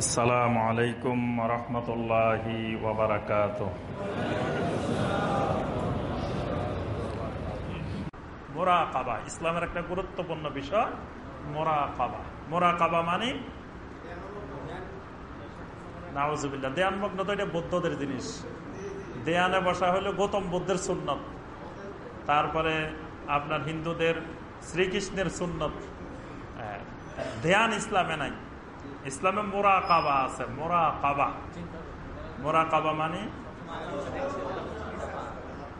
আসসালামু আলাইকুম রহমতুল্লাহি ওবরাকাত মোরা কাবা ইসলামের একটা গুরুত্বপূর্ণ বিষয় মোরা কাবা মোরা কাবা মানে? নাওজুবিল্লা দেয়ানমগ্ন তো এটা বৌদ্ধদের জিনিস। দেয়ানে বসা হলো গৌতম বুদ্ধের সুন্নত। তারপরে আপনার হিন্দুদের শ্রীকৃষ্ণের সুন্নত। ধ্যান ইসলামে নাই। ইসলামে মোরা কাবা আছে মোরা কাবা মোরা কাবা মানে?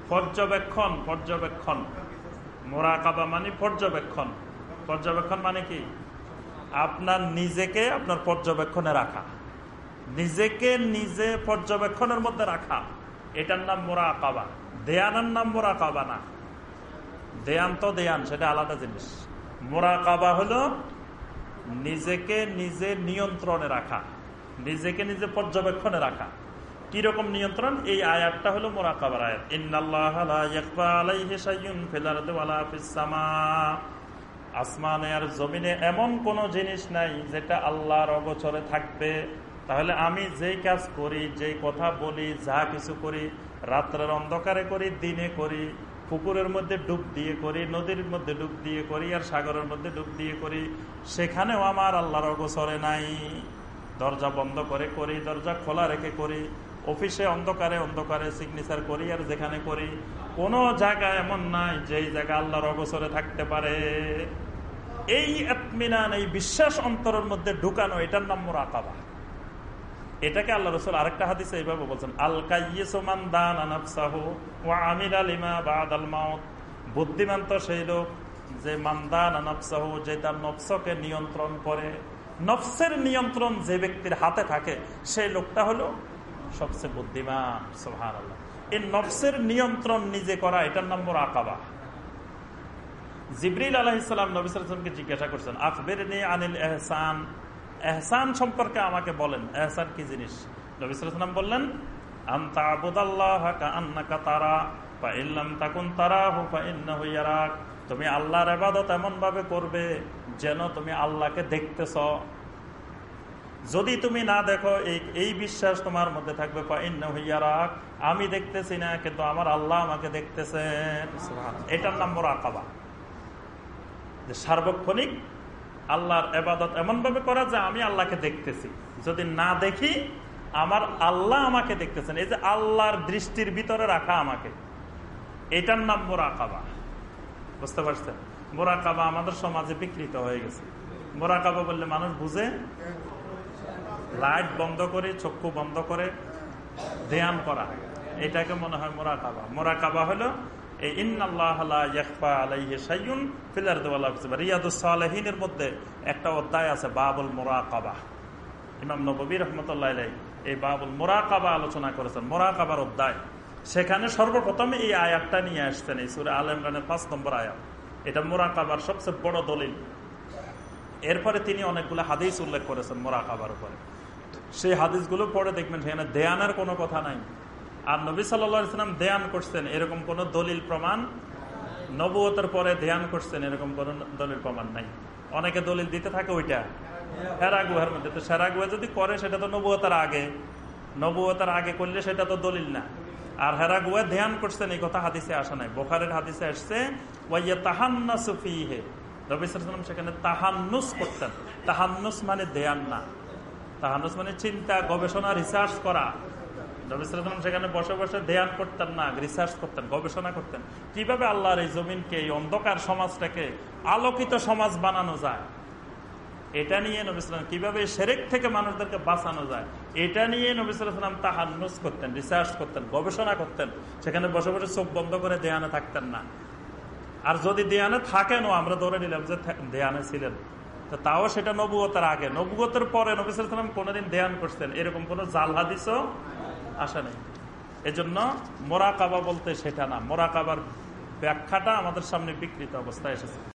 পর্যবেক্ষণ পর্যবেক্ষণ। মোরা কাবা মানে পর্যবেক্ষণ। পর্যবেক্ষণ মানে কি? আপনার নিজেকে আপনার পর্যবেক্ষণে রাখা। নিজেকে নিজে পর্যবেক্ষণের মধ্যে রাখা। এটার নাম মোরা কাবা দেয়ানের নাম মোরা কাবা না। দেয়ান তো দেয়ান, সেটা আলাদা জিনিস। মোরা কাবা হলো নিজেকে নিজে নিয়ন্ত্রণে রাখা, নিজেকে নিজে পর্যবেক্ষণে রাখা। কীরকম নিয়ন্ত্রণ? এই আয়াতটা হলো মোরাকাবার আয়াত। আসমানে আর জমিনে এমন কোন জিনিস নাই যেটা আল্লাহর অগোচরে থাকবে। তাহলে আমি যেই কাজ করি, যেই কথা বলি, যা কিছু করি, রাত্রের অন্ধকারে করি, দিনে করি পুকুরের মধ্যে ডুব দিয়ে করি, নদীর মধ্যে ডুব দিয়ে করি, আর সাগরের মধ্যে ডুব দিয়ে করি। সেখানেও আমার আল্লাহর অগোচরে নাই। দরজা বন্ধ করে করি, দরজা খোলা রেখে করি। অফিসে অন্ধকারে অন্ধকারে সিগনেচার করি, আর যেখানে করি, কোন জায়গা এমন নাই যেই জায়গা আল্লাহর অগোচরে থাকতে পারে। এই আত্মিনান এই বিশ্বাস অন্তরের মধ্যে ঢুকানো, এটার নাম মোরাকাবা। এটাকে আল্লাহ রসুল আরেকটা হাদিসে এইভাবে বলছেন, আল কাইয়েসমান দান আনাফসাহু ও আমির আলিমা বাদ আল মাউত। বুদ্ধিমান তো সেই লোক যে মান্দান আনাফসাহু যে তার নফসকে নিয়ন্ত্রণ করে। নফসের নিয়ন্ত্রণ যে ব্যক্তির হাতে থাকে, সেই লোকটা হলো সবচেয়ে বুদ্ধিমান সোহান আল্লাহ এই নফসের নিয়ন্ত্রণ নিজে করা, এটার নম্বর আকাবা। জিবরিল আলহিসাম নবিসামকে জিজ্ঞাসা করছেন আফবের আনিল এহসান এহসান সম্পর্কে আমাকে বলেন। এহসান কি জিনিস? নবিসাম বললেন তুমি আল্লাহর আবাদত এমন ভাবে করবে যেন তুমি আল্লাহকে দেখতেছ। যদি তুমি না দেখো এই এই বিশ্বাস তোমার মধ্যে থাকবে রাখ আমি দেখতেছি না কিন্তু আমার আল্লাহ আমাকে দেখতেছেন। এটার নাম মোরাকাবা। যে সার্বক্ষণিক আল্লাহর এবাদত এমন ভাবে করা যে আমি আল্লাহকে দেখতেছি। যদি না দেখি, আমার আল্লাহ আমাকে দেখতেছেন। এই যে আল্লাহর দৃষ্টির ভিতরে রাখা আমাকে। এটার নাম মোরাকাবা। বুঝতে পারছেন? মোরাকাবা আমাদের সমাজে বিকৃত হয়ে গেছে। মোরাকাবা বললে মানুষ বুঝে, লাইট বন্ধ করে, চক্ষু বন্ধ করে, ধ্যান করা। এটাকে মনে হয় মোরাকাবা। মোরাকাবা হলো এই মধ্যে একটা অধ্যায় আছে এই আলোচনা করেছেন, মোরাকাবার অধ্যায়। সেখানে সর্বপ্রথমে এই আয়াতটা নিয়ে আসছেন, এই সুরে আল ইমরানের পাঁচ নম্বর আয়াত। এটা মোরাকাবার সবচেয়ে বড় দলিল। এরপরে তিনি অনেকগুলো হাদিস উল্লেখ করেছেন মোরাকাবার উপরে। সেই হাদিসগুলো পরে দেখবেন সেখানে দেয়ানের কোনো কথা নাই। আর নবী সাল্লাম ধ্যান করছেন, এরকম কোন দলিল প্রমাণ? নবুয়তের পরে ধ্যান করছেন, এরকম কোন দলিল প্রমাণ নাই। অনেকে দলিল দিতে থাকে ওইটা। হেরা গুহার মধ্যে। তো সেরা গুহা যদি করে, সেটা তো নবুয়তার আগে। নবুয়তার আগে করলে সেটা তো দলিল না। আর হেরা গুয়া ধ্যান করছেন, এই কথা হাদিসে আসা নাই। বোখারের হাদিসে আসছে, ওয়াইয়া তাহান্না সুফি হে রবিসাম সেখানে তাহান্নুস করতেন। তাহান্নুস মানে ধ্যান না। তাহান্নুস মানে চিন্তা, গবেষণা রিসার্চ করা। নবিসাম সেখানে বসে বসে ধ্যান করতেন না রিসার্চ করতেন, গবেষণা করতেন। কীভাবে আল্লাহর এই জমিনকে, এই অন্ধকার সমাজটাকে আলোকিত সমাজ বানানো যায়? এটা নিয়ে নবিসাম কীভাবে সেরেক থেকে মানুষদেরকে বাঁচানো যায়? এটা নিয়ে নবিসাম তাহান্নুস করতেন রিসার্চ করতেন, গবেষণা করতেন। সেখানে বসে বসে চোখ বন্ধ করে দেয়ানে থাকতেন না। আর যদি দেয়ানে থাকেনও, আমরা ধরে নিলাম যে দেয়ানে ছিলেন। তাও সেটা নবুয়তের আগে। নবুয়তের পরে নবিসাম কোনোদিন দেয়ান করছেন? এরকম কোন জাল হাদিসও আসা নেই। এজন্য মোরাকাবা বলতে সেটা না। মোরাকাবার ব্যাখ্যাটা আমাদের সামনে বিকৃত অবস্থায় এসেছে।